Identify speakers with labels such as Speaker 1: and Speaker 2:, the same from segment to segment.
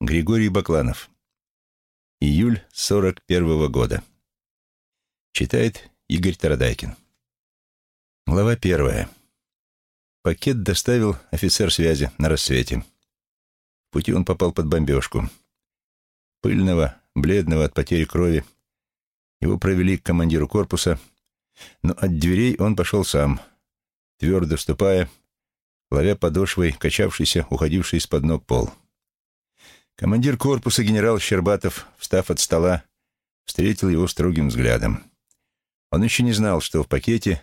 Speaker 1: Григорий Бакланов. Июль 41 года. Читает Игорь Тарадайкин. Глава первая. Пакет доставил офицер связи на рассвете. В пути он попал под бомбежку. Пыльного, бледного от потери крови. Его провели к командиру корпуса, но от дверей он пошел сам, твердо ступая, ловя подошвой качавшийся, уходивший из-под ног пол. Командир корпуса генерал Щербатов, встав от стола, встретил его строгим взглядом. Он еще не знал, что в пакете,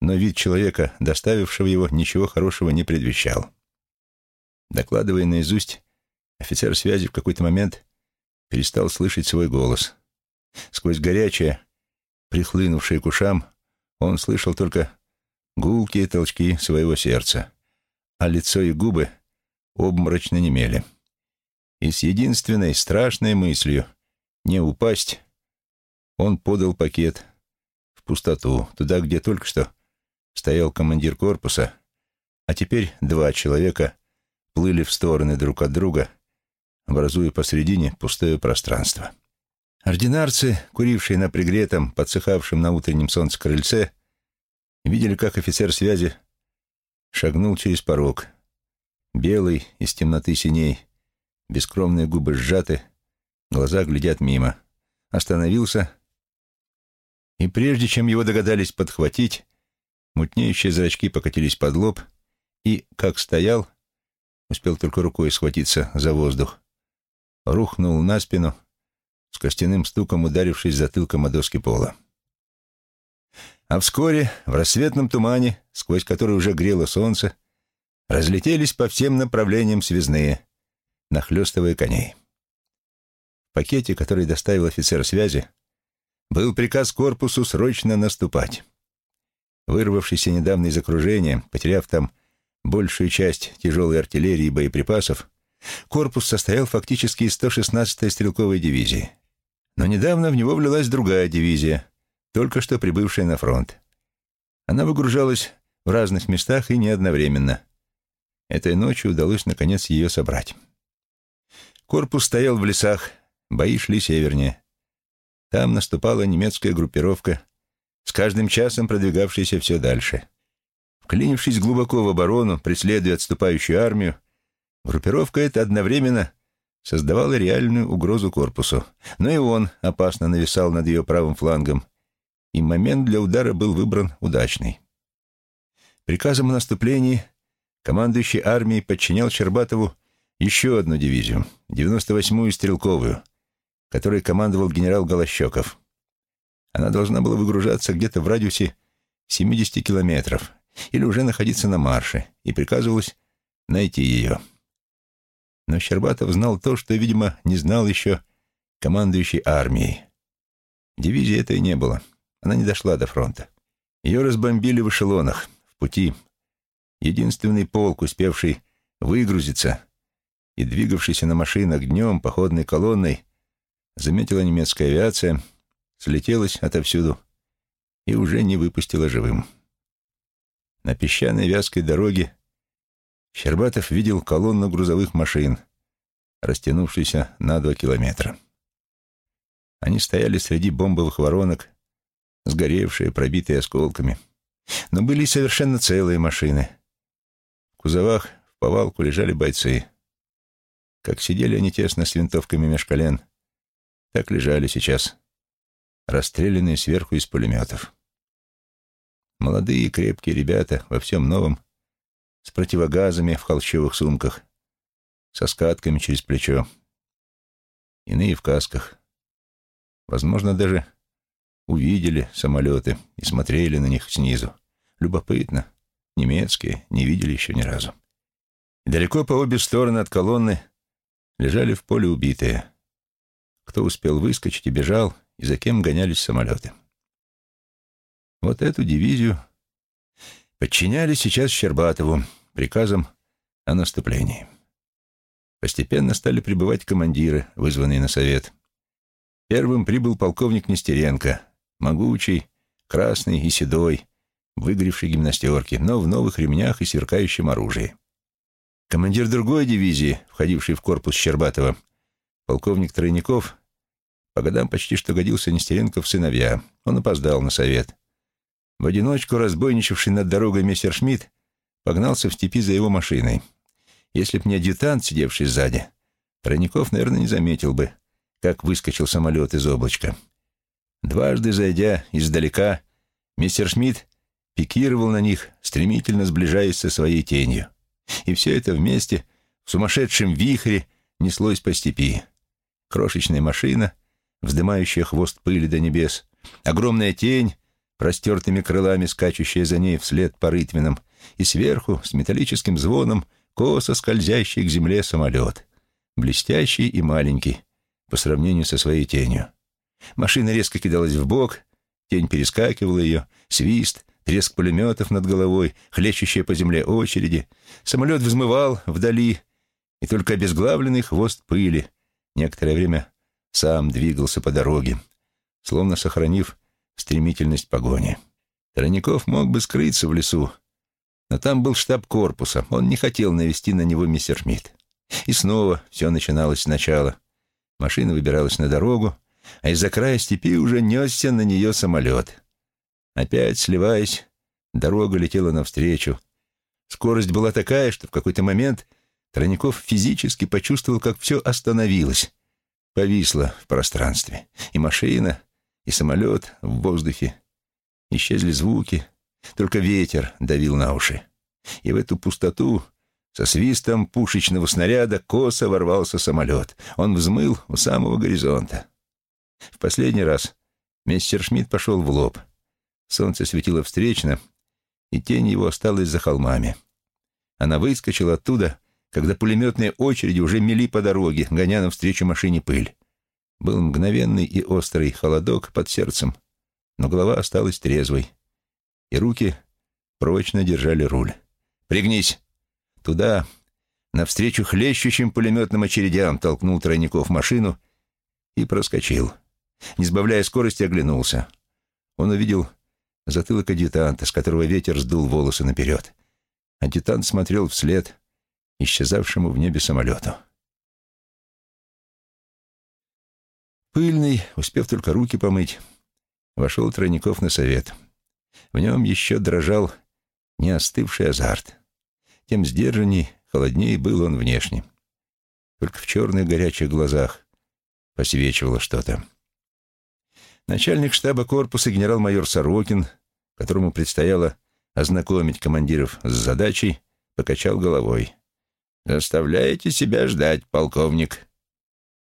Speaker 1: но вид человека, доставившего его, ничего хорошего не предвещал. Докладывая наизусть, офицер связи в какой-то момент перестал слышать свой голос. Сквозь горячее, прихлынувшее к ушам, он слышал только гулкие толчки своего сердца, а лицо и губы обморочно немели. И с единственной страшной мыслью — не упасть, он подал пакет в пустоту, туда, где только что стоял командир корпуса, а теперь два человека плыли в стороны друг от друга, образуя посредине пустое пространство. Ординарцы, курившие на пригретом, подсыхавшем на утреннем солнце крыльце, видели, как офицер связи шагнул через порог, белый из темноты синей, Бескровные губы сжаты, глаза глядят мимо. Остановился, и прежде чем его догадались подхватить, мутнеющие зрачки покатились под лоб, и, как стоял, успел только рукой схватиться за воздух, рухнул на спину, с костяным стуком ударившись затылком о доски пола. А вскоре, в рассветном тумане, сквозь который уже грело солнце, разлетелись по всем направлениям связные, нахлестывая коней. В пакете, который доставил офицер связи, был приказ корпусу срочно наступать. Вырвавшийся недавно из окружения, потеряв там большую часть тяжелой артиллерии и боеприпасов, корпус состоял фактически из 116-й стрелковой дивизии. Но недавно в него влилась другая дивизия, только что прибывшая на фронт. Она выгружалась в разных местах и не одновременно. Этой ночью удалось, наконец, ее собрать. Корпус стоял в лесах, бои шли севернее. Там наступала немецкая группировка, с каждым часом продвигавшаяся все дальше. Вклинившись глубоко в оборону, преследуя отступающую армию, группировка эта одновременно создавала реальную угрозу корпусу. Но и он опасно нависал над ее правым флангом, и момент для удара был выбран удачный. Приказом о наступлении командующий армией подчинял Щербатову еще одну дивизию, 98-ю стрелковую, которой командовал генерал Голощеков. Она должна была выгружаться где-то в радиусе 70 километров или уже находиться на марше, и приказывалось найти ее. Но Щербатов знал то, что, видимо, не знал еще командующий армией. Дивизии этой не было. Она не дошла до фронта. Ее разбомбили в эшелонах, в пути. Единственный полк, успевший выгрузиться, и двигавшийся на машинах днем походной колонной заметила немецкая авиация, слетелась отовсюду и уже не выпустила живым. На песчаной вязкой дороге Щербатов видел колонну грузовых машин, растянувшуюся на два километра. Они стояли среди бомбовых воронок, сгоревшие, пробитые осколками. Но были и совершенно целые машины. В кузовах в повалку лежали бойцы — как сидели они тесно с винтовками меж колен, так лежали сейчас, расстрелянные сверху из пулеметов. Молодые крепкие ребята во всем новом, с противогазами в холщовых сумках, со скатками через плечо, иные в касках. Возможно, даже увидели самолеты и смотрели на них снизу. Любопытно. Немецкие, не видели еще ни разу. Далеко по обе стороны от колонны лежали в поле убитые. Кто успел выскочить и бежал, и за кем гонялись самолеты. Вот эту дивизию подчиняли сейчас Щербатову приказом о наступлении. Постепенно стали прибывать командиры, вызванные на совет. Первым прибыл полковник Нестеренко, могучий, красный и седой, выгоревший гимнастерки, но в новых ремнях и сверкающем оружии. Командир другой дивизии, входивший в корпус Щербатова, полковник Тройников, по годам почти что годился Нестеренко в сыновья. Он опоздал на совет. В одиночку разбойничавший над дорогой мистер Шмидт погнался в степи за его машиной. Если б не адъютант, сидевший сзади, Тройников, наверное, не заметил бы, как выскочил самолет из облачка. Дважды зайдя издалека, мистер Шмидт пикировал на них, стремительно сближаясь со своей тенью. И все это вместе, в сумасшедшем вихре, неслось по степи. Крошечная машина, вздымающая хвост пыли до небес, огромная тень, простертыми крылами скачущая за ней вслед по рытвинам, и сверху, с металлическим звоном, косо скользящий к земле самолет, блестящий и маленький, по сравнению со своей тенью. Машина резко кидалась в бок, тень перескакивала ее, свист, треск пулеметов над головой, хлещущие по земле очереди. Самолет взмывал вдали, и только обезглавленный хвост пыли некоторое время сам двигался по дороге, словно сохранив стремительность погони. Тройников мог бы скрыться в лесу, но там был штаб корпуса, он не хотел навести на него мистер Шмидт. И снова все начиналось сначала. Машина выбиралась на дорогу, а из-за края степи уже несся на нее самолет. Опять, сливаясь, дорога летела навстречу. Скорость была такая, что в какой-то момент Тройников физически почувствовал, как все остановилось, повисло в пространстве. И машина, и самолет в воздухе. Исчезли звуки, только ветер давил на уши. И в эту пустоту со свистом пушечного снаряда косо ворвался самолет. Он взмыл у самого горизонта. В последний раз мистер Шмидт пошел в лоб. Солнце светило встречно, и тень его осталась за холмами. Она выскочила оттуда, когда пулеметные очереди уже мели по дороге, гоня навстречу машине пыль. Был мгновенный и острый холодок под сердцем, но голова осталась трезвой, и руки прочно держали руль. «Пригнись!» Туда, навстречу хлещущим пулеметным очередям, толкнул тройников машину и проскочил. Не сбавляя скорости, оглянулся. Он увидел затылок адъютанта, с которого ветер сдул волосы наперед. Адъютант смотрел вслед исчезавшему в небе самолету. Пыльный, успев только руки помыть, вошел Тройников на совет. В нем еще дрожал неостывший азарт. Тем сдержанней, холоднее был он внешне. Только в черных горячих глазах посвечивало что-то. Начальник штаба корпуса генерал-майор Сорокин, которому предстояло ознакомить командиров с задачей, покачал головой. «Заставляете себя ждать, полковник».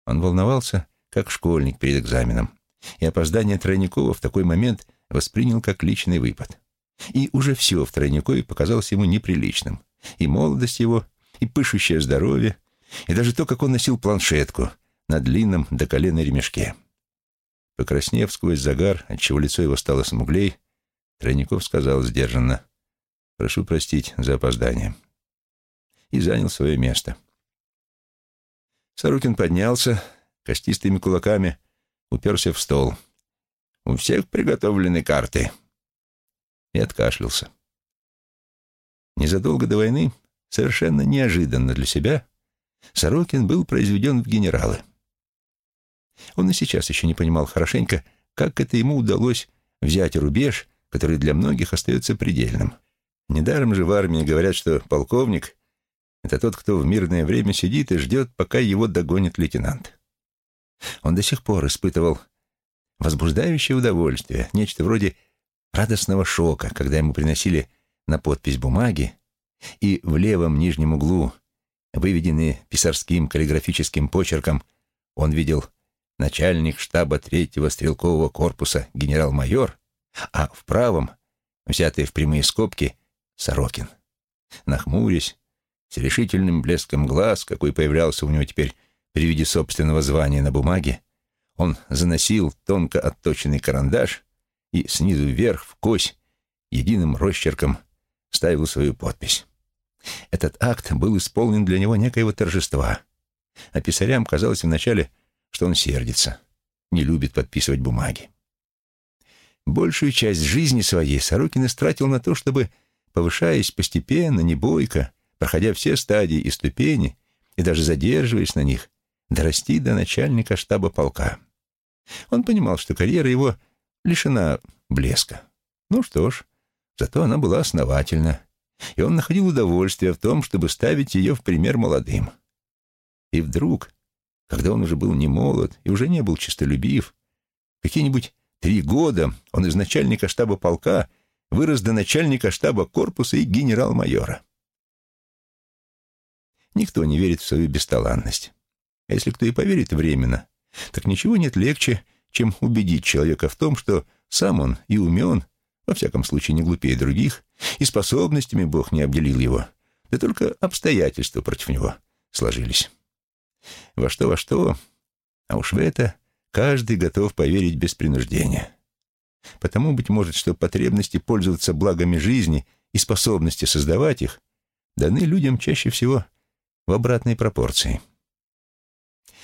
Speaker 1: Он волновался, как школьник перед экзаменом, и опоздание Тройникова в такой момент воспринял как личный выпад. И уже все в Тройникове показалось ему неприличным. И молодость его, и пышущее здоровье, и даже то, как он носил планшетку на длинном до колена ремешке. Покраснев сквозь загар, отчего лицо его стало смуглей, Тройников сказал сдержанно «Прошу простить за опоздание» и занял свое место. Сорокин поднялся, костистыми кулаками уперся в стол. «У всех приготовлены карты?» И откашлялся. Незадолго до войны, совершенно неожиданно для себя, Сорокин был произведен в генералы. Он и сейчас еще не понимал хорошенько, как это ему удалось взять рубеж, который для многих остается предельным. Недаром же в армии говорят, что полковник — это тот, кто в мирное время сидит и ждет, пока его догонит лейтенант. Он до сих пор испытывал возбуждающее удовольствие, нечто вроде радостного шока, когда ему приносили на подпись бумаги, и в левом нижнем углу, выведенные писарским каллиграфическим почерком, он видел начальник штаба третьего стрелкового корпуса генерал-майор, а в правом, взятые в прямые скобки, Сорокин. Нахмурясь, с решительным блеском глаз, какой появлялся у него теперь при виде собственного звания на бумаге, он заносил тонко отточенный карандаш и снизу вверх в кось единым росчерком ставил свою подпись. Этот акт был исполнен для него некоего торжества, а писарям казалось вначале, что он сердится, не любит подписывать бумаги. Большую часть жизни своей Сорокин истратил на то, чтобы, повышаясь постепенно, не бойко, проходя все стадии и ступени, и даже задерживаясь на них, дорасти до начальника штаба полка. Он понимал, что карьера его лишена блеска. Ну что ж, зато она была основательна, и он находил удовольствие в том, чтобы ставить ее в пример молодым. И вдруг, когда он уже был не молод и уже не был честолюбив, какие-нибудь три года он из начальника штаба полка вырос до начальника штаба корпуса и генерал-майора. Никто не верит в свою бесталанность. А если кто и поверит временно, так ничего нет легче, чем убедить человека в том, что сам он и умен, во всяком случае не глупее других, и способностями Бог не обделил его, да только обстоятельства против него сложились. Во что во что, а уж в это каждый готов поверить без принуждения. Потому, быть может, что потребности пользоваться благами жизни и способности создавать их даны людям чаще всего в обратной пропорции.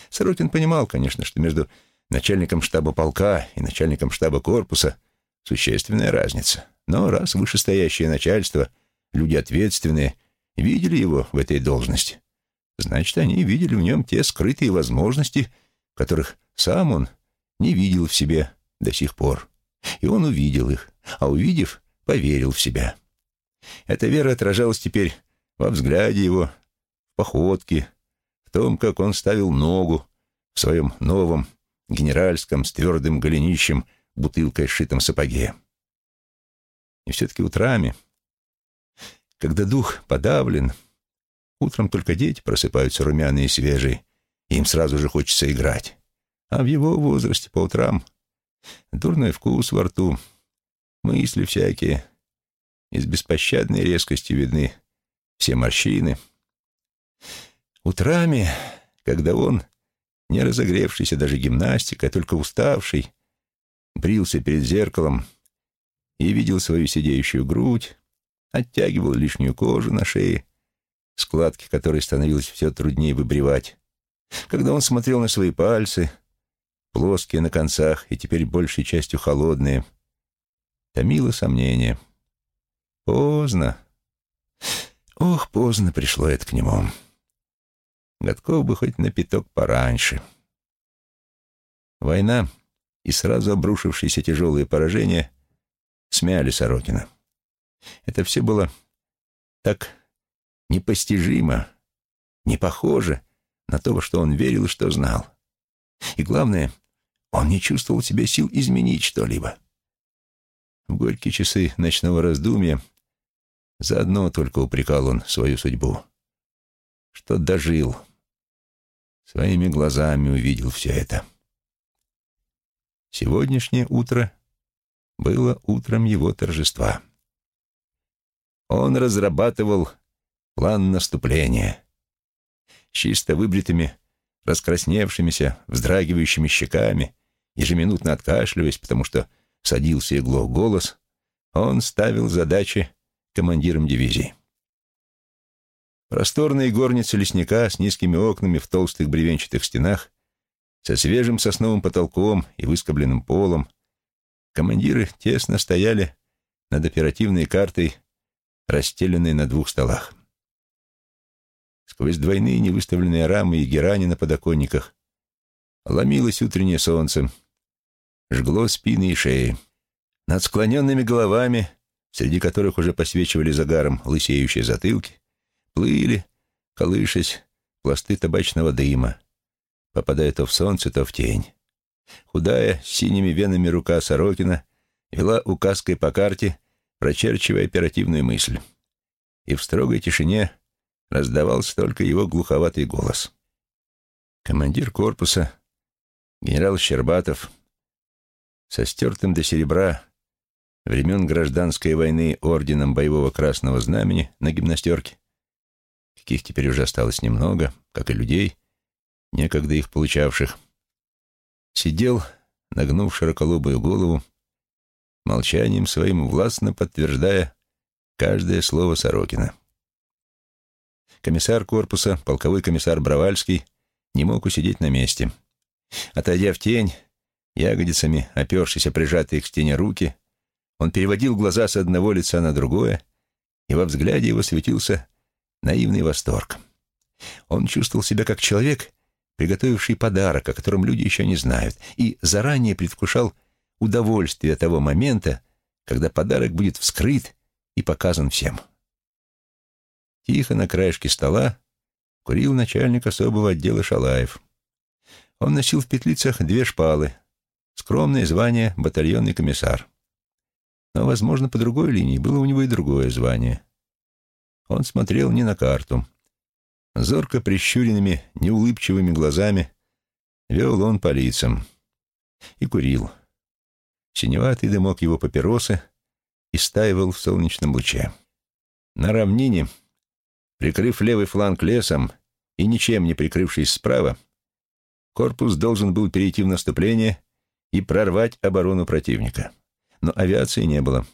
Speaker 1: Сорокин понимал, конечно, что между начальником штаба полка и начальником штаба корпуса существенная разница. Но раз вышестоящее начальство, люди ответственные, видели его в этой должности, значит, они видели в нем те скрытые возможности, которых сам он не видел в себе до сих пор. И он увидел их, а увидев, поверил в себя. Эта вера отражалась теперь во взгляде его, в походке, в том, как он ставил ногу в своем новом генеральском с твердым голенищем бутылкой сшитом сапоге. И все-таки утрами, когда дух подавлен, утром только дети просыпаются румяные и свежие, им сразу же хочется играть. А в его возрасте по утрам дурной вкус во рту, мысли всякие, и с беспощадной резкостью видны все морщины. Утрами, когда он, не разогревшийся даже гимнастикой, а только уставший, брился перед зеркалом и видел свою сидеющую грудь, оттягивал лишнюю кожу на шее, складки которой становилось все труднее выбривать. Когда он смотрел на свои пальцы, плоские на концах и теперь большей частью холодные, томило сомнение. Поздно. Ох, поздно пришло это к нему. Годков бы хоть на пяток пораньше. Война и сразу обрушившиеся тяжелые поражения смяли Сорокина. Это все было так непостижимо, не похоже на то, во что он верил и что знал. И главное, он не чувствовал в себе сил изменить что-либо. В горькие часы ночного раздумья заодно только упрекал он свою судьбу, что дожил, своими глазами увидел все это. Сегодняшнее утро было утром его торжества. Он разрабатывал план наступления. Чисто выбритыми, раскрасневшимися, вздрагивающими щеками, ежеминутно откашливаясь, потому что садился игло голос, он ставил задачи командирам дивизии. Просторные горницы лесника с низкими окнами в толстых бревенчатых стенах со свежим сосновым потолком и выскобленным полом, командиры тесно стояли над оперативной картой, расстеленной на двух столах. Сквозь двойные невыставленные рамы и герани на подоконниках ломилось утреннее солнце, жгло спины и шеи. Над склоненными головами, среди которых уже посвечивали загаром лысеющие затылки, плыли, колышась, пласты табачного дыма, попадая то в солнце, то в тень. Худая, с синими венами рука Сорокина вела указкой по карте, прочерчивая оперативную мысль. И в строгой тишине раздавался только его глуховатый голос. Командир корпуса, генерал Щербатов, со стертым до серебра времен гражданской войны орденом боевого красного знамени на гимнастерке, каких теперь уже осталось немного, как и людей, некогда их получавших, сидел, нагнув широколобую голову, молчанием своим властно подтверждая каждое слово Сорокина. Комиссар корпуса, полковой комиссар Бравальский, не мог усидеть на месте. Отойдя в тень, ягодицами, опершись прижатые к стене руки, он переводил глаза с одного лица на другое, и во взгляде его светился наивный восторг. Он чувствовал себя как человек, приготовивший подарок, о котором люди еще не знают, и заранее предвкушал удовольствие того момента, когда подарок будет вскрыт и показан всем. Тихо на краешке стола курил начальник особого отдела Шалаев. Он носил в петлицах две шпалы, скромное звание батальонный комиссар. Но, возможно, по другой линии было у него и другое звание. Он смотрел не на карту. Зорко прищуренными, неулыбчивыми глазами вел он по лицам и курил. Синеватый дымок его папиросы истаивал в солнечном луче. На равнине, прикрыв левый фланг лесом и ничем не прикрывшись справа, корпус должен был перейти в наступление и прорвать оборону противника. Но авиации не было.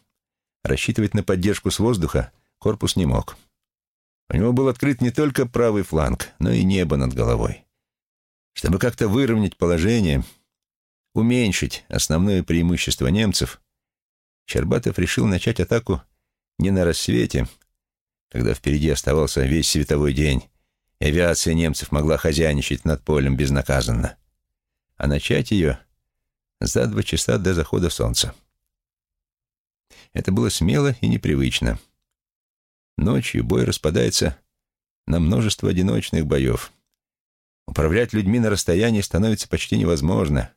Speaker 1: Рассчитывать на поддержку с воздуха корпус не мог. У него был открыт не только правый фланг, но и небо над головой. Чтобы как-то выровнять положение, уменьшить основное преимущество немцев, Щербатов решил начать атаку не на рассвете, когда впереди оставался весь световой день, и авиация немцев могла хозяйничать над полем безнаказанно, а начать ее — за два часа до захода солнца. Это было смело и непривычно. Ночью бой распадается на множество одиночных боев. Управлять людьми на расстоянии становится почти невозможно.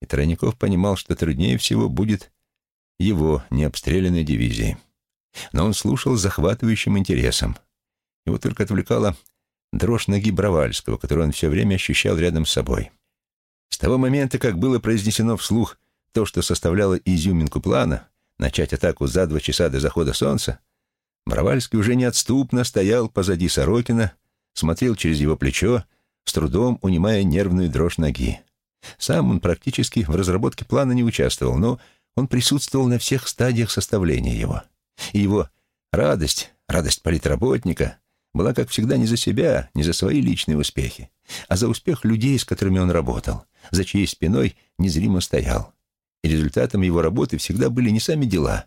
Speaker 1: И Тройников понимал, что труднее всего будет его необстрелянной дивизии. Но он слушал с захватывающим интересом. Его только отвлекала дрожь ноги Бровальского, которую он все время ощущал рядом с собой. С того момента, как было произнесено вслух то, что составляло изюминку плана, начать атаку за два часа до захода солнца, Бровальский уже неотступно стоял позади Сорокина, смотрел через его плечо, с трудом унимая нервную дрожь ноги. Сам он практически в разработке плана не участвовал, но он присутствовал на всех стадиях составления его. И его радость, радость политработника, была, как всегда, не за себя, не за свои личные успехи, а за успех людей, с которыми он работал, за чьей спиной незримо стоял. И результатом его работы всегда были не сами дела,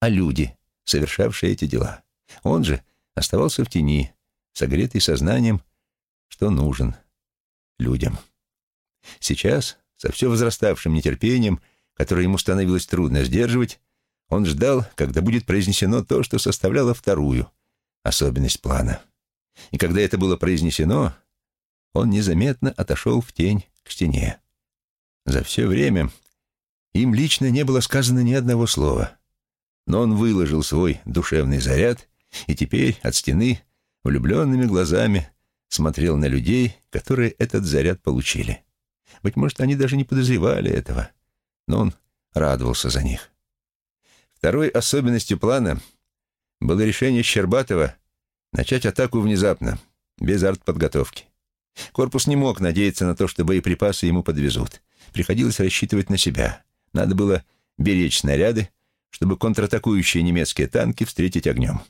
Speaker 1: а люди, совершавшие эти дела. Он же оставался в тени, согретый сознанием, что нужен людям. Сейчас, со все возраставшим нетерпением, которое ему становилось трудно сдерживать, он ждал, когда будет произнесено то, что составляло вторую особенность плана. И когда это было произнесено, он незаметно отошел в тень к стене. За все время им лично не было сказано ни одного слова, но он выложил свой душевный заряд и теперь от стены влюбленными глазами смотрел на людей, которые этот заряд получили. Быть может, они даже не подозревали этого, но он радовался за них. Второй особенностью плана было решение Щербатова начать атаку внезапно, без артподготовки. Корпус не мог надеяться на то, что боеприпасы ему подвезут. Приходилось рассчитывать на себя. Надо было беречь снаряды, чтобы контратакующие немецкие танки встретить огнем.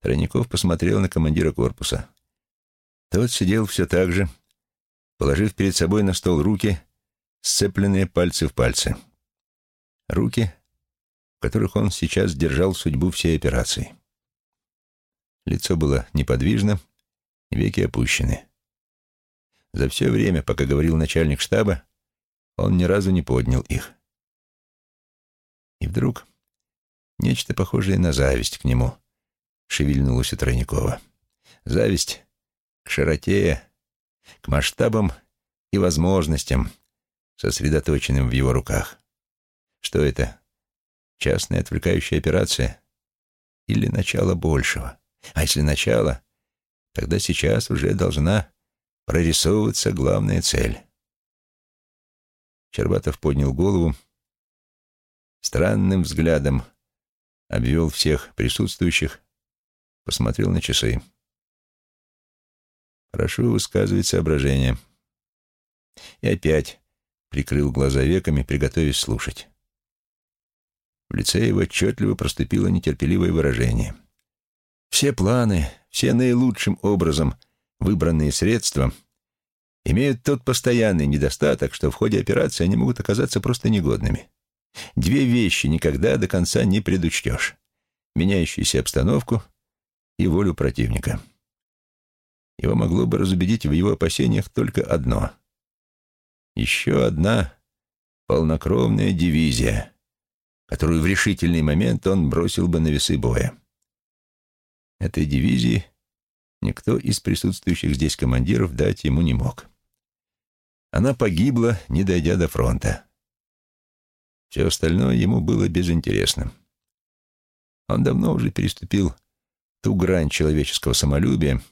Speaker 1: Тройников посмотрел на командира корпуса. Тот сидел все так же, положив перед собой на стол руки, сцепленные пальцы в пальцы. Руки, в которых он сейчас держал судьбу всей операции. Лицо было неподвижно, веки опущены. За все время, пока говорил начальник штаба, он ни разу не поднял их. И вдруг нечто похожее на зависть к нему шевельнулось у Тройникова. Зависть к широте, к масштабам и возможностям, сосредоточенным в его руках. Что это? Частная отвлекающая операция? Или начало большего? А если начало, тогда сейчас уже должна прорисовываться главная цель. Щербатов поднял голову, странным взглядом обвел всех присутствующих, посмотрел на часы. Прошу высказывать соображения. И опять прикрыл глаза веками, приготовясь слушать. В лице его отчетливо проступило нетерпеливое выражение. Все планы, все наилучшим образом выбранные средства имеют тот постоянный недостаток, что в ходе операции они могут оказаться просто негодными. Две вещи никогда до конца не предучтешь. Меняющуюся обстановку и волю противника. Его могло бы разубедить в его опасениях только одно. Еще одна полнокровная дивизия, которую в решительный момент он бросил бы на весы боя. Этой дивизии никто из присутствующих здесь командиров дать ему не мог. Она погибла, не дойдя до фронта. Все остальное ему было безинтересным. Он давно уже переступил ту грань человеческого самолюбия,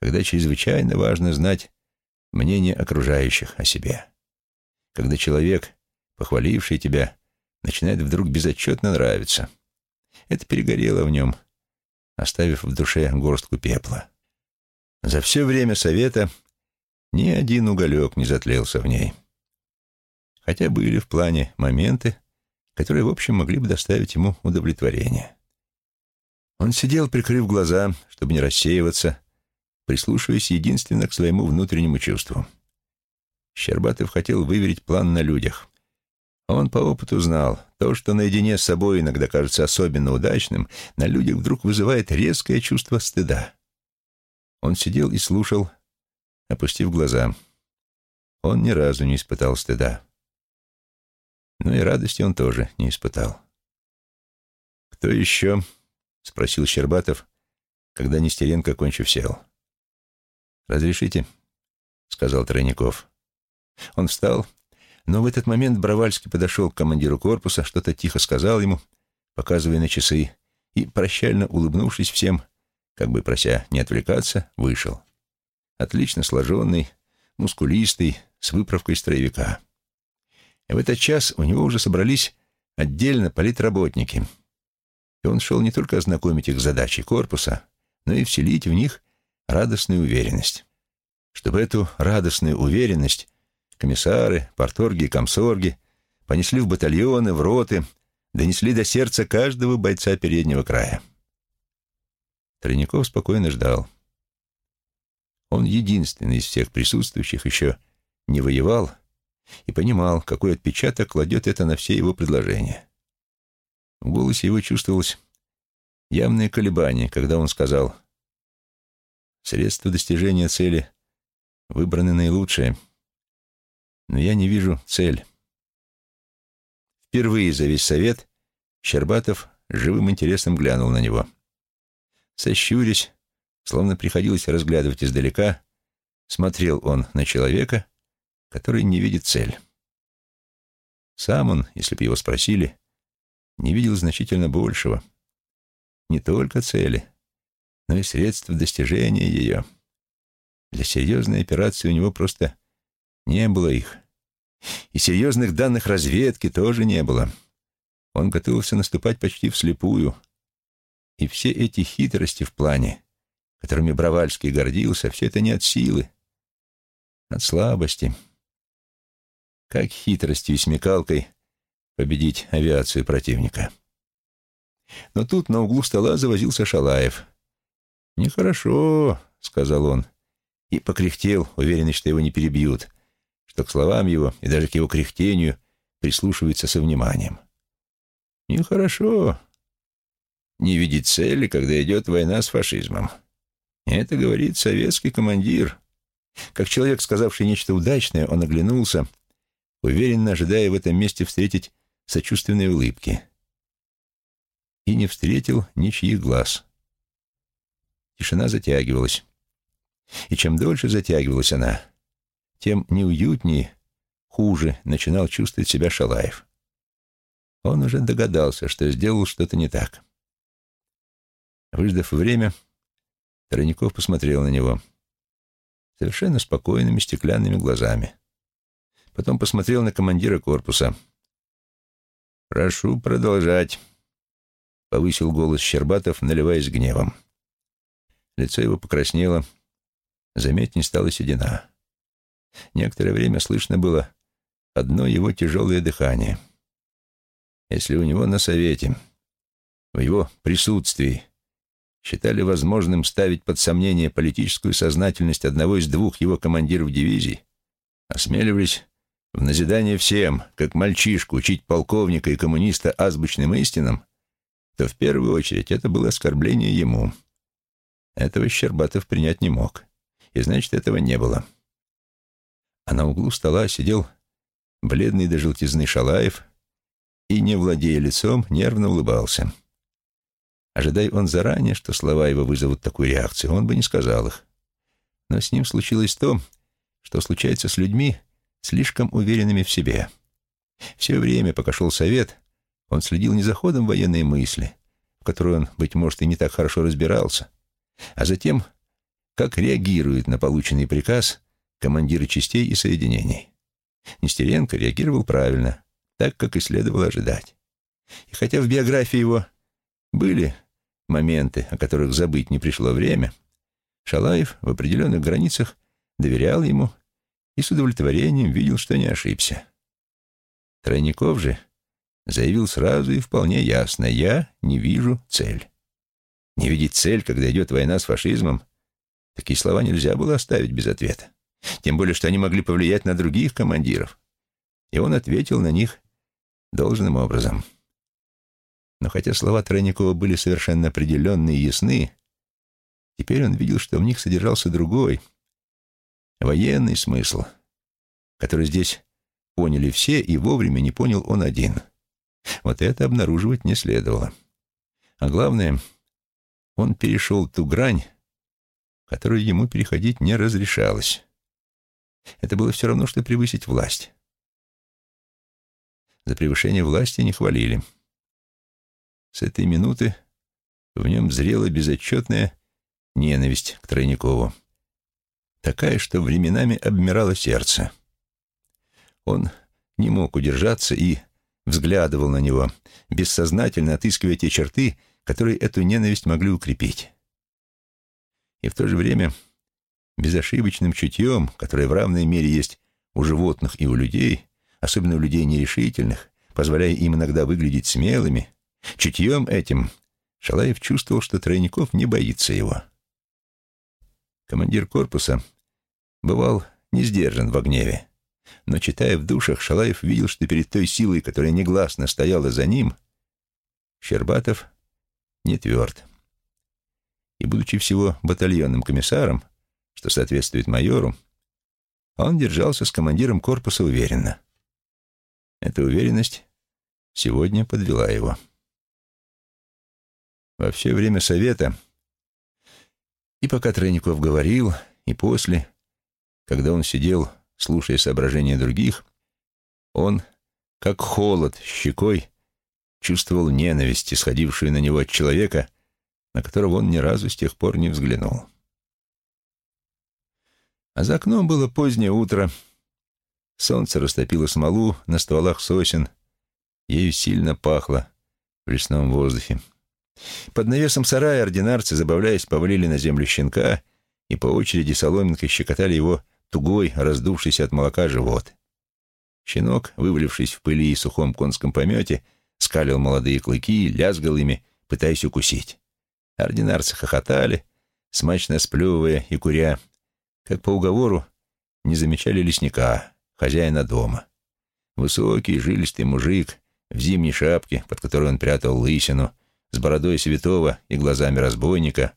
Speaker 1: когда чрезвычайно важно знать мнение окружающих о себе. Когда человек, похваливший тебя, начинает вдруг безотчетно нравиться. Это перегорело в нем, оставив в душе горстку пепла. За все время совета ни один уголек не затлелся в ней. Хотя были в плане моменты, которые, в общем, могли бы доставить ему удовлетворение. Он сидел, прикрыв глаза, чтобы не рассеиваться, прислушиваясь единственно к своему внутреннему чувству. Щербатов хотел выверить план на людях. Он по опыту знал, то, что наедине с собой иногда кажется особенно удачным, на людях вдруг вызывает резкое чувство стыда. Он сидел и слушал, опустив глаза. Он ни разу не испытал стыда. Но и радости он тоже не испытал. «Кто еще?» — спросил Щербатов, когда Нестеренко, кончив, сел. «Разрешите?» — сказал Тройников. Он встал, но в этот момент Бравальский подошел к командиру корпуса, что-то тихо сказал ему, показывая на часы, и, прощально улыбнувшись всем, как бы прося не отвлекаться, вышел. Отлично сложенный, мускулистый, с выправкой строевика. В этот час у него уже собрались отдельно политработники — и он шел не только ознакомить их с задачей корпуса, но и вселить в них радостную уверенность. Чтобы эту радостную уверенность комиссары, порторги и комсорги понесли в батальоны, в роты, донесли до сердца каждого бойца переднего края. Тройников спокойно ждал. Он единственный из всех присутствующих еще не воевал и понимал, какой отпечаток кладет это на все его предложения. В голосе его чувствовалось явное колебание, когда он сказал «Средства достижения цели выбраны наилучшие, но я не вижу цель». Впервые за весь совет Щербатов живым интересом глянул на него. Сощурясь, словно приходилось разглядывать издалека, смотрел он на человека, который не видит цель. Сам он, если бы его спросили, не видел значительно большего. Не только цели, но и средств достижения ее. Для серьезной операции у него просто не было их. И серьезных данных разведки тоже не было. Он готовился наступать почти вслепую. И все эти хитрости в плане, которыми Бравальский гордился, все это не от силы, от слабости. Как хитростью и смекалкой победить авиацию противника. Но тут на углу стола завозился Шалаев. «Нехорошо», — сказал он, и покряхтел, уверенный, что его не перебьют, что к словам его и даже к его кряхтению прислушиваются со вниманием. «Нехорошо не видеть цели, когда идет война с фашизмом. Это говорит советский командир». Как человек, сказавший нечто удачное, он оглянулся, уверенно ожидая в этом месте встретить сочувственной улыбки. И не встретил ничьих глаз. Тишина затягивалась. И чем дольше затягивалась она, тем неуютнее, хуже начинал чувствовать себя Шалаев. Он уже догадался, что сделал что-то не так. Выждав время, Тройников посмотрел на него совершенно спокойными стеклянными глазами. Потом посмотрел на командира корпуса — «Прошу продолжать», — повысил голос Щербатов, наливаясь гневом. Лицо его покраснело, заметней стала седина. Некоторое время слышно было одно его тяжелое дыхание. Если у него на совете, в его присутствии, считали возможным ставить под сомнение политическую сознательность одного из двух его командиров дивизий, осмеливались в назидание всем, как мальчишку, учить полковника и коммуниста азбучным истинам, то в первую очередь это было оскорбление ему, Этого Щербатов принять не мог, и значит, этого не было. А на углу стола сидел бледный до желтизны Шалаев и, не владея лицом, нервно улыбался. Ожидай он заранее, что слова его вызовут такую реакцию, он бы не сказал их. Но с ним случилось то, что случается с людьми, слишком уверенными в себе. Все время, пока шел совет, он следил не за ходом военной мысли, в которой он, быть может, и не так хорошо разбирался, а затем, как реагирует на полученный приказ командиры частей и соединений. Нестеренко реагировал правильно, так, как и следовало ожидать. И хотя в биографии его были моменты, о которых забыть не пришло время, Шалаев в определенных границах доверял ему и с удовлетворением видел, что не ошибся. Тройников же заявил сразу и вполне ясно «Я не вижу цель». Не видеть цель, когда идет война с фашизмом, такие слова нельзя было оставить без ответа. Тем более, что они могли повлиять на других командиров. И он ответил на них должным образом. Но хотя слова Тройникова были совершенно определенны и ясны, теперь он видел, что в них содержался другой, военный смысл, который здесь поняли все, и вовремя не понял он один. Вот это обнаруживать не следовало. А главное, он перешел ту грань, которую ему переходить не разрешалось. Это было все равно, что превысить власть. За превышение власти не хвалили. С этой минуты в нем зрела безотчетная ненависть к Тройникову. Такая, что временами обмирало сердце. Он не мог удержаться и взглядывал на него, бессознательно отыскивая те черты, которые эту ненависть могли укрепить. И в то же время безошибочным чутьем, которое в равной мере есть у животных и у людей, особенно у людей нерешительных, позволяя им иногда выглядеть смелыми, чутьем этим Шалаев чувствовал, что Тройников не боится его. Командир корпуса бывал не сдержан в гневе, но, читая в душах, Шалаев видел, что перед той силой, которая негласно стояла за ним, Щербатов не тверд. И, будучи всего батальонным комиссаром, что соответствует майору, он держался с командиром корпуса уверенно. Эта уверенность сегодня подвела его. Во все время совета, и пока Тройников говорил, и после, когда он сидел, слушая соображения других, он, как холод щекой, чувствовал ненависть, исходившую на него от человека, на которого он ни разу с тех пор не взглянул. А за окном было позднее утро. Солнце растопило смолу на стволах сосен. Ею сильно пахло в лесном воздухе. Под навесом сарая ординарцы, забавляясь, повалили на землю щенка и по очереди соломинкой щекотали его тугой, раздувшийся от молока живот. Щенок, вывалившись в пыли и сухом конском помете, скалил молодые клыки, лязгал ими, пытаясь укусить. Ординарцы хохотали, смачно сплевывая и куря, как по уговору, не замечали лесника, хозяина дома. Высокий, жилистый мужик в зимней шапке, под которой он прятал лысину, с бородой святого и глазами разбойника.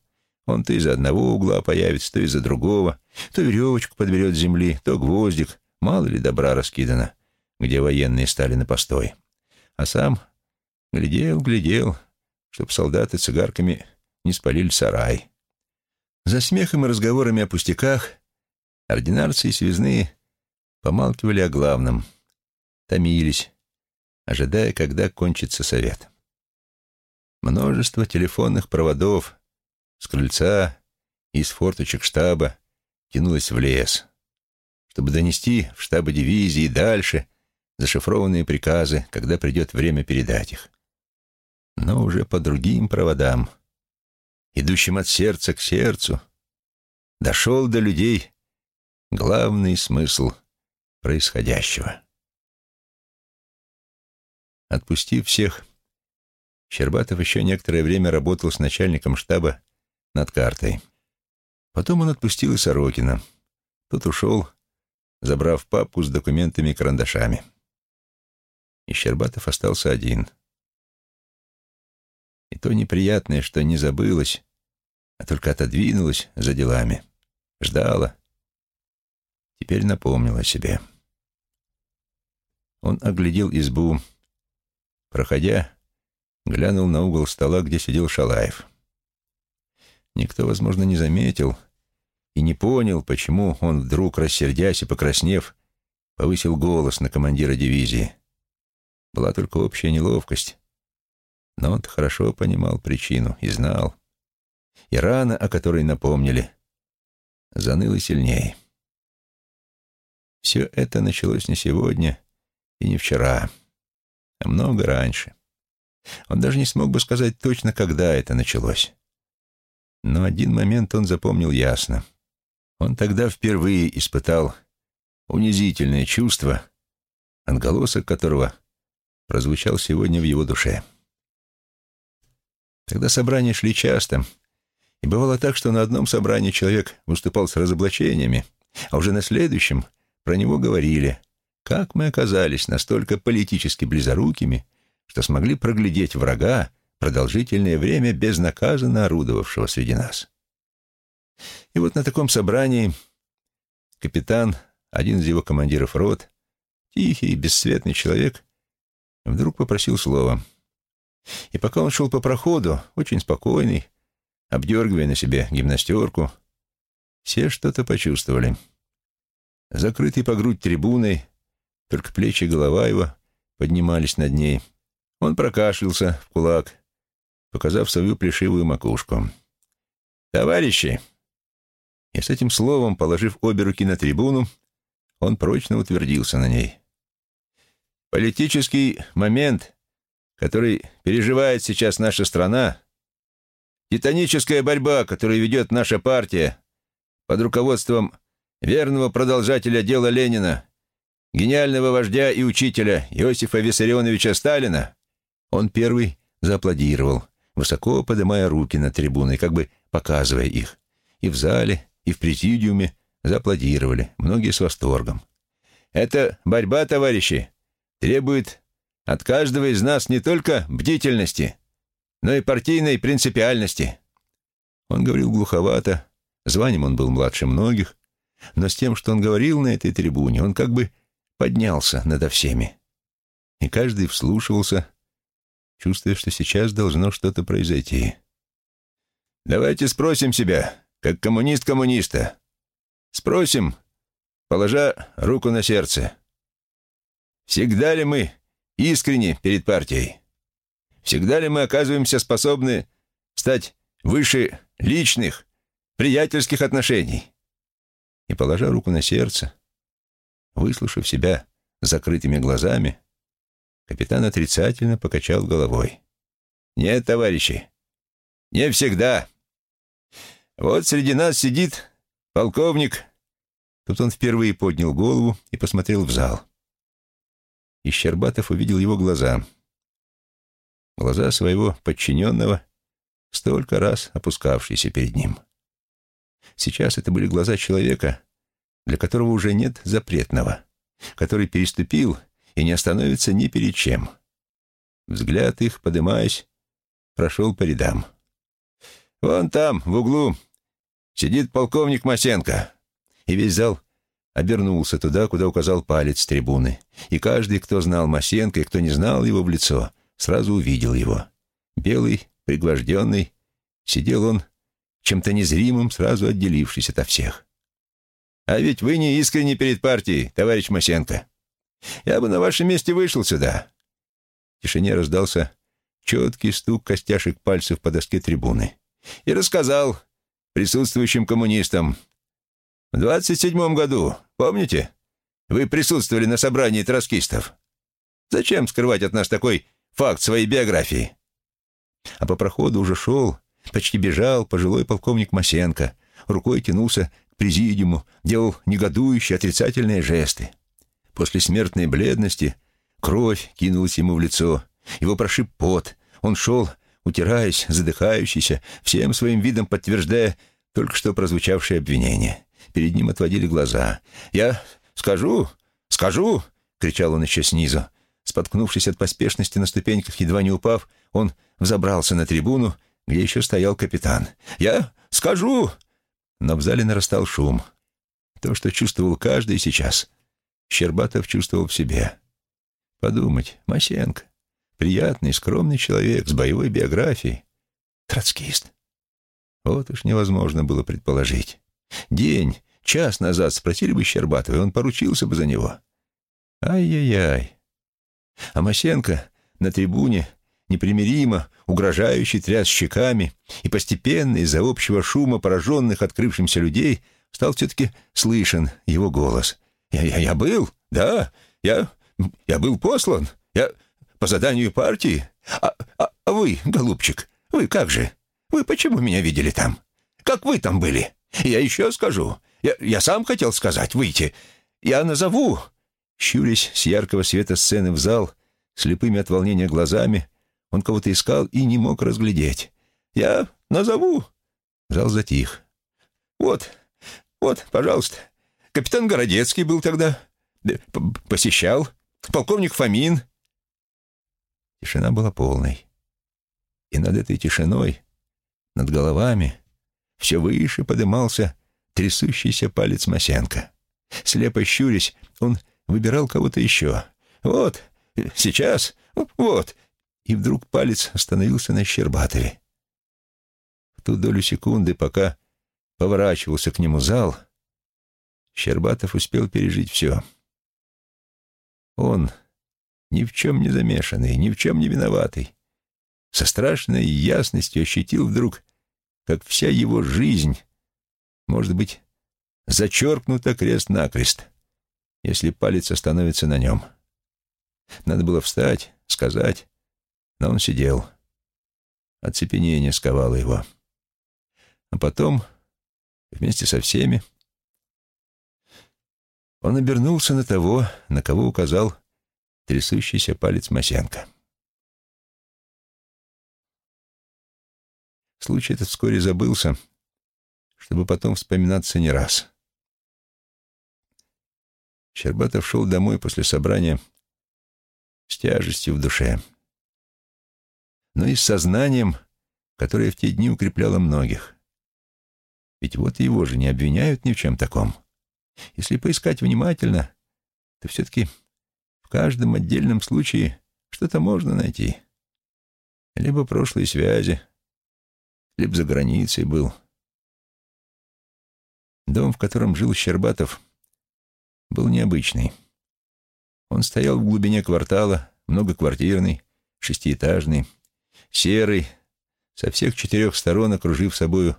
Speaker 1: Он то из одного угла появится, то из-за другого, то веревочку подберет с земли, то гвоздик, мало ли добра раскидано, где военные стали на постой. А сам глядел, глядел, чтоб солдаты цигарками не спалили сарай. За смехом и разговорами о пустяках Ординарцы и связные помалкивали о главном, томились, ожидая, когда кончится совет. Множество телефонных проводов с крыльца и из форточек штаба тянулось в лес, чтобы донести в штабы дивизии дальше зашифрованные приказы, когда придет время передать их. Но уже по другим проводам, идущим от сердца к сердцу, дошел до людей главный смысл происходящего. Отпустив всех, Щербатов еще некоторое время работал с начальником штаба над картой. Потом он отпустил и Сорокина. Тот ушел, забрав папку с документами и карандашами. И Щербатов остался один. И то неприятное, что не забылось, а только отодвинулась за делами, ждала. Теперь напомнила о себе. Он оглядел избу, проходя, глянул на угол стола, где сидел Шалаев. Никто, возможно, не заметил и не понял, почему он вдруг, рассердясь и покраснев, повысил голос на командира дивизии. Была только общая неловкость. Но он хорошо понимал причину и знал. И рана, о которой напомнили, заныла сильнее. Все это началось не сегодня и не вчера, а много раньше. Он даже не смог бы сказать точно, когда это началось. Но один момент он запомнил ясно. Он тогда впервые испытал унизительное чувство, отголосок которого прозвучал сегодня в его душе. Тогда собрания шли часто, и бывало так, что на одном собрании человек выступал с разоблачениями, а уже на следующем про него говорили, как мы оказались настолько политически близорукими, что смогли проглядеть врага продолжительное время безнаказанно орудовавшего среди нас. И вот на таком собрании капитан, один из его командиров рот, тихий бесцветный человек, вдруг попросил слова. И пока он шел по проходу, очень спокойный, обдергивая на себе гимнастерку, все что-то почувствовали. Закрытый по грудь трибуной, только плечи и голова его поднимались над ней. Он прокашлялся в кулак, показав свою плешивую макушку. «Товарищи!» И с этим словом, положив обе руки на трибуну, он прочно утвердился на ней. «Политический момент, который переживает сейчас наша страна, титаническая борьба, которую ведет наша партия под руководством верного продолжателя дела Ленина, гениального вождя и учителя Иосифа Виссарионовича Сталина, он первый зааплодировал, высоко поднимая руки над трибуной, как бы показывая их. И в зале, и в президиуме зааплодировали, многие с восторгом. «Эта борьба, товарищи, требует от каждого из нас не только бдительности, но и партийной принципиальности». Он говорил глуховато, званием он был младше многих, но с тем, что он говорил на этой трибуне, он как бы поднялся надо всеми. И каждый вслушивался, чувствуя, что сейчас должно что-то произойти. «Давайте спросим себя, как коммунист коммуниста. Спросим, положа руку на сердце. Всегда ли мы искренни перед партией? Всегда ли мы оказываемся способны стать выше личных, приятельских отношений? И, положа руку на сердце, выслушав себя закрытыми глазами, капитан отрицательно покачал головой. «Нет, товарищи, не всегда. Вот среди нас сидит полковник...» Тут он впервые поднял голову и посмотрел в зал. И Щербатов увидел его глаза. Глаза своего подчиненного, столько раз опускавшиеся перед ним. Сейчас это были глаза человека, для которого уже нет запретного, который переступил и не остановится ни перед чем. Взгляд их, подымаясь, прошел по рядам. «Вон там, в углу, сидит полковник Масенко». И весь зал обернулся туда, куда указал палец с трибуны. И каждый, кто знал Масенко и кто не знал его в лицо, сразу увидел его. Белый, пригвожденный, сидел он чем-то незримым, сразу отделившись ото всех. «А ведь вы не искренне перед партией, товарищ Масенко. Я бы на вашем месте вышел сюда». В тишине раздался четкий стук костяшек пальцев по доске трибуны. И рассказал присутствующим коммунистам. В двадцать седьмом году, помните, вы присутствовали на собрании троцкистов. Зачем скрывать от нас такой факт своей биографии? А по проходу уже шел Почти бежал пожилой полковник Масенко, рукой тянулся к президиуму, делал негодующие отрицательные жесты. После смертной бледности кровь кинулась ему в лицо, его прошиб пот. Он шел, утираясь, задыхающийся, всем своим видом подтверждая только что прозвучавшее обвинение. Перед ним отводили глаза. «Я скажу, скажу!» — кричал он еще снизу. Споткнувшись от поспешности на ступеньках, едва не упав, он взобрался на трибуну где еще стоял капитан. «Я скажу!» Но в зале нарастал шум. То, что чувствовал каждый сейчас, Щербатов чувствовал в себе. Подумать, Масенко, приятный, скромный человек с боевой биографией, троцкист. Вот уж невозможно было предположить. День, час назад спросили бы Щербатова, и он поручился бы за него. Ай-яй-яй. А Масенко на трибуне непримиримо, угрожающий тряс щеками, и постепенно из-за общего шума пораженных открывшимся людей стал все-таки слышен его голос. «Я, я, я был? Да, я, я был послан. Я по заданию партии. А, а, а вы, голубчик, вы как же? Вы почему меня видели там? Как вы там были? Я еще скажу. Я, я сам хотел сказать, выйти. Я назову». Щурясь с яркого света сцены в зал, слепыми от волнения глазами, он кого-то искал и не мог разглядеть. «Я назову». Зал затих. «Вот, вот, пожалуйста. Капитан Городецкий был тогда. Посещал. Полковник Фомин». Тишина была полной. И над этой тишиной, над головами, все выше подымался трясущийся палец Масенко. Слепо щурясь, он выбирал кого-то еще. «Вот, сейчас, вот, и вдруг палец остановился на Щербатове. В ту долю секунды, пока поворачивался к нему зал, Щербатов успел пережить все. Он, ни в чем не замешанный, ни в чем не виноватый, со страшной ясностью ощутил вдруг, как вся его жизнь может быть зачеркнута крест-накрест, если палец остановится на нем. Надо было встать, сказать, но он сидел. Оцепенение сковало его. А потом, вместе со всеми, он обернулся на того, на кого указал трясущийся палец Масенко. Случай этот вскоре забылся, чтобы потом вспоминаться не раз. Щербатов шел домой после собрания с тяжестью в душе но и с сознанием, которое в те дни укрепляло многих. Ведь вот его же не обвиняют ни в чем таком. Если поискать внимательно, то все-таки в каждом отдельном случае что-то можно найти. Либо прошлые связи, либо за границей был. Дом, в котором жил Щербатов, был необычный. Он стоял в глубине квартала, многоквартирный, шестиэтажный, серый, со всех четырех сторон окружив собою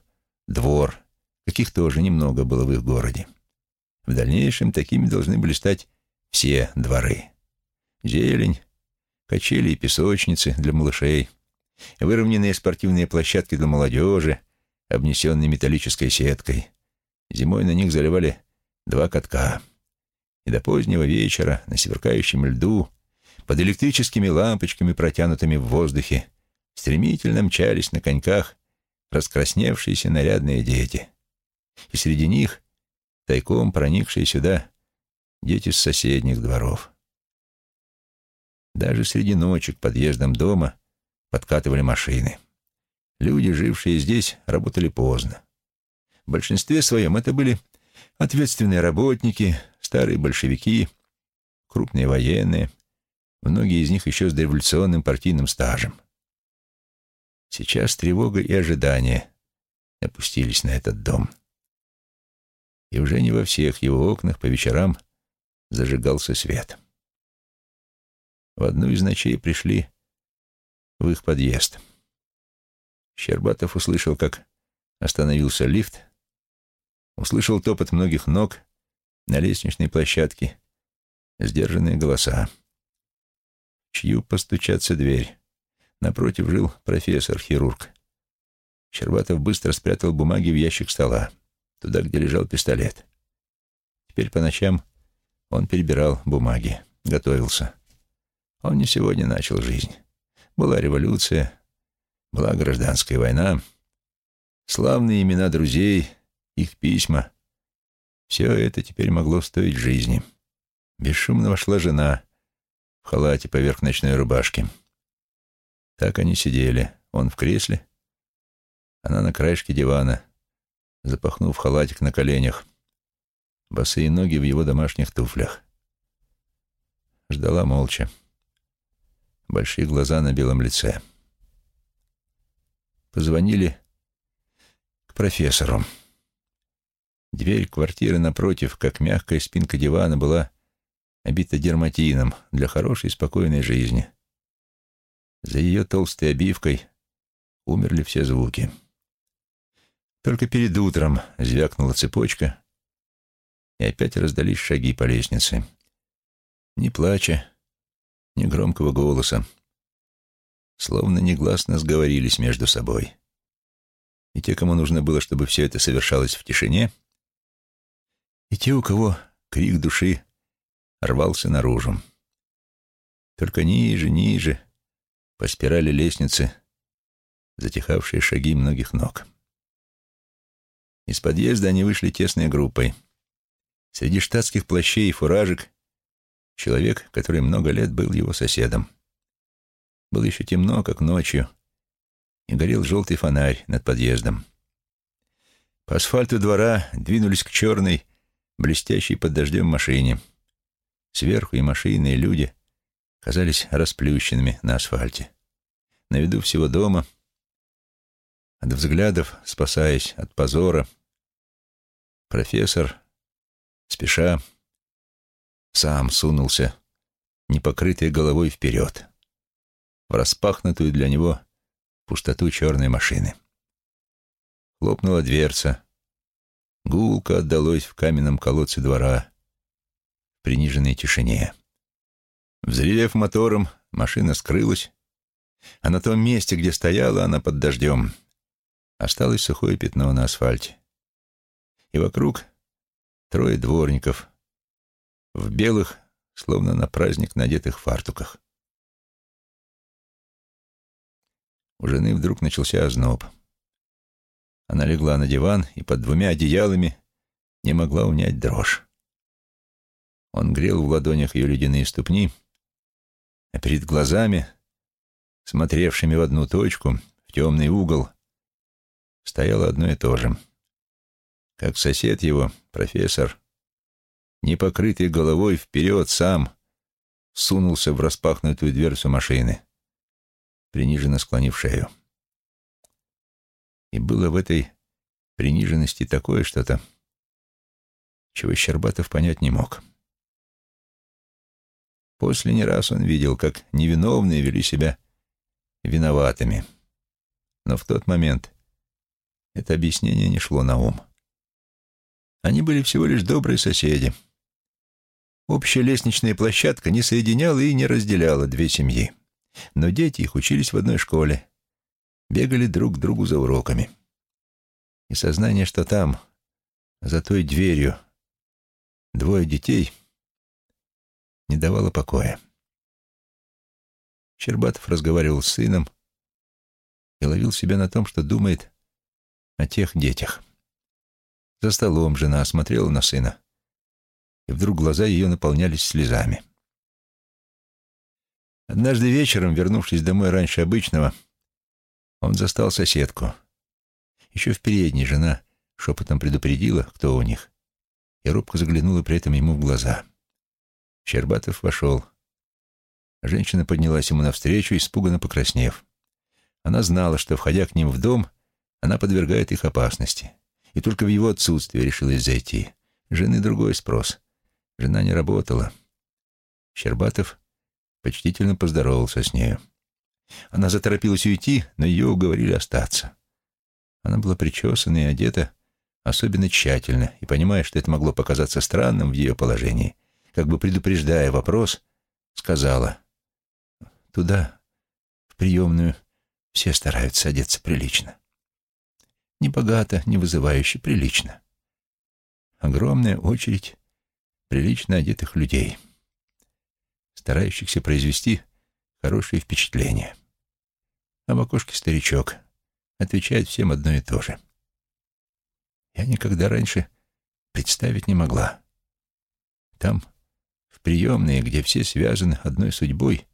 Speaker 1: двор, каких тоже немного было в их городе. В дальнейшем такими должны были стать все дворы. Зелень, качели и песочницы для малышей, выровненные спортивные площадки для молодежи, обнесенные металлической сеткой. Зимой на них заливали два катка. И до позднего вечера на сверкающем льду, под электрическими лампочками, протянутыми в воздухе, стремительно мчались на коньках раскрасневшиеся нарядные дети. И среди них тайком проникшие сюда дети с соседних дворов. Даже среди ночи к подъездам дома подкатывали машины. Люди, жившие здесь, работали поздно. В большинстве своем это были ответственные работники, старые большевики, крупные военные, многие из них еще с дореволюционным партийным стажем. Сейчас тревога и ожидание опустились на этот дом. И уже не во всех его окнах по вечерам зажигался свет. В одну из ночей пришли в их подъезд. Щербатов услышал, как остановился лифт, услышал топот многих ног на лестничной площадке, сдержанные голоса. Чью постучаться дверь? Напротив жил профессор-хирург. Щербатов быстро спрятал бумаги в ящик стола, туда, где лежал пистолет. Теперь по ночам он перебирал бумаги, готовился. Он не сегодня начал жизнь. Была революция, была гражданская война, славные имена друзей, их письма. Все это теперь могло стоить жизни. Бесшумно вошла жена в халате поверх ночной рубашки. Так они сидели, он в кресле, Она на краешке дивана, запахнув халатик на коленях, босые ноги в его домашних туфлях. Ждала молча. Большие глаза на белом лице. Позвонили к профессору. Дверь квартиры напротив, как мягкая спинка дивана, была обита дерматином для хорошей спокойной жизни. За ее толстой обивкой умерли все звуки. Только перед утром звякнула цепочка, и опять раздались шаги по лестнице. Ни плача, ни громкого голоса. Словно негласно сговорились между собой. И те, кому нужно было, чтобы все это совершалось в тишине, и те, у кого крик души рвался наружу. Только ниже, ниже, по спирали лестницы, затихавшие шаги многих ног. Из подъезда они вышли тесной группой. Среди штатских плащей и фуражек человек, который много лет был его соседом. Было еще темно, как ночью, и горел желтый фонарь над подъездом. По асфальту двора двинулись к черной, блестящей под дождем машине. Сверху и машины, и люди казались расплющенными на асфальте. На виду всего дома, от взглядов, спасаясь от позора, профессор, спеша, сам сунулся, непокрытой головой вперед, в распахнутую для него пустоту черной машины. Хлопнула дверца. Гулко отдалось в каменном колодце двора, в приниженной тишине. Взревев мотором, машина скрылась, а на том месте, где стояла она под дождем, осталось сухое пятно на асфальте. И вокруг трое дворников в белых, словно на праздник надетых фартуках. У жены вдруг начался озноб. Она легла на диван и под двумя одеялами не могла унять дрожь. Он грел в ладонях ее ледяные ступни, а перед глазами, смотревшими в одну точку, в темный угол, стояло одно и то же. Как сосед его, профессор, непокрытый головой вперед сам, сунулся в распахнутую дверцу машины приниженно склонив шею. И было в этой приниженности такое что-то, чего Щербатов понять не мог. После не раз он видел, как невиновные вели себя виноватыми. Но в тот момент это объяснение не шло на ум. Они были всего лишь добрые соседи. Общая лестничная площадка не соединяла и не разделяла две семьи. Но дети их учились в одной школе, бегали друг к другу за уроками. И сознание, что там, за той дверью, двое детей, не давало покоя. Щербатов разговаривал с сыном и ловил себя на том, что думает о тех детях. За столом жена смотрела на сына, и вдруг глаза ее наполнялись слезами. Однажды вечером, вернувшись домой раньше обычного, он застал соседку. Еще в передней жена шепотом предупредила, кто у них, и робко заглянула при этом ему в глаза. Щербатов вошел. Женщина поднялась ему навстречу, испуганно покраснев. Она знала, что, входя к ним в дом, она подвергает их опасности. И только в его отсутствие решилась зайти. Жены другой спрос. Жена не работала. Щербатов почтительно поздоровался с нею. Она заторопилась уйти, но ее уговорили остаться. Она была причесана и одета особенно тщательно, и, понимая, что это могло показаться странным в ее положении, как бы предупреждая вопрос, сказала, «Туда, в приемную, все стараются одеться прилично. Не богато, не вызывающе, прилично. Огромная очередь прилично одетых людей» старающихся произвести хорошее впечатление. А в окошке старичок отвечает всем одно и то же. Я никогда раньше представить не могла. Там, в приемные, где все связаны одной судьбой,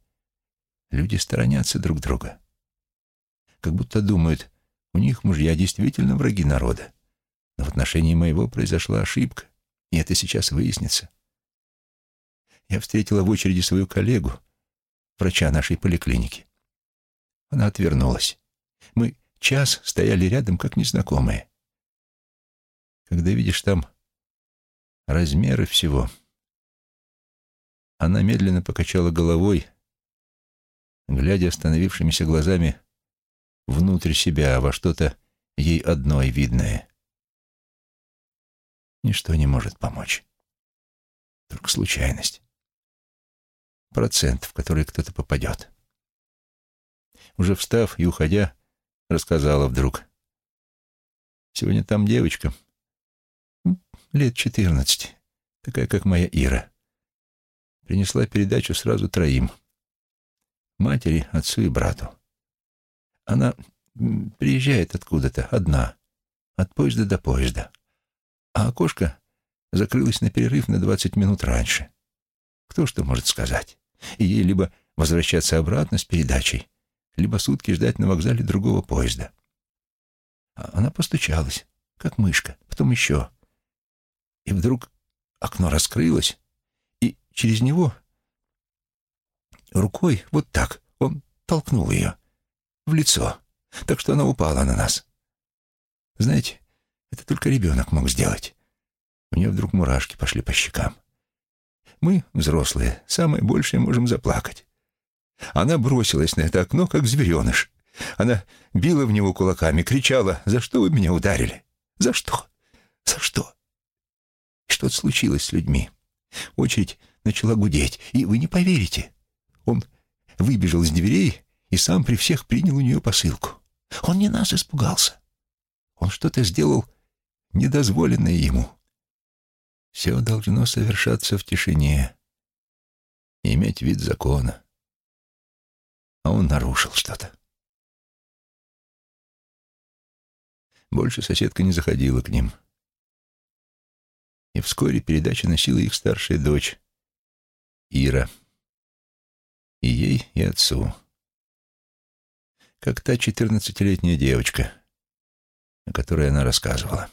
Speaker 1: люди сторонятся друг друга. Как будто думают, У них мужья действительно враги народа. Но в отношении моего произошла ошибка, и это сейчас выяснится. Я встретила в очереди свою коллегу, врача нашей поликлиники. Она отвернулась. Мы час стояли рядом, как незнакомые. Когда видишь там размеры всего... Она медленно покачала головой, глядя остановившимися глазами внутрь себя, во что-то ей одной видное. Ничто не может помочь. Только случайность. Процент, в который кто-то попадет. Уже встав и уходя, рассказала вдруг. Сегодня там девочка, лет четырнадцати, такая, как моя Ира. Принесла передачу сразу троим. Матери, отцу и брату. Она приезжает откуда-то, одна, от поезда до поезда. А окошко закрылось на перерыв на двадцать минут раньше. Кто что может сказать? И ей либо возвращаться обратно с передачей, либо сутки ждать на вокзале другого поезда. А она постучалась, как мышка, потом еще. И вдруг окно раскрылось, и через него рукой вот так он толкнул ее в лицо, так что она упала на нас. Знаете, это только ребенок мог сделать. У нее вдруг мурашки пошли по щекам. Мы, взрослые, самое большее можем заплакать. Она бросилась на это окно, как звереныш. Она била в него кулаками, кричала, «За что вы меня ударили? За что? За что?» Что-то случилось с людьми. Очередь начала гудеть, и вы не поверите. Он выбежал из дверей и сам при всех принял у нее посылку. Он не нас испугался. Он что-то сделал недозволенное ему. Все должно совершаться в тишине, иметь вид закона. А он нарушил что-то. Больше соседка не заходила к ним. И вскоре передача носила их старшая дочь, Ира. И ей, и отцу как та четырнадцатилетняя девочка, о которой она рассказывала.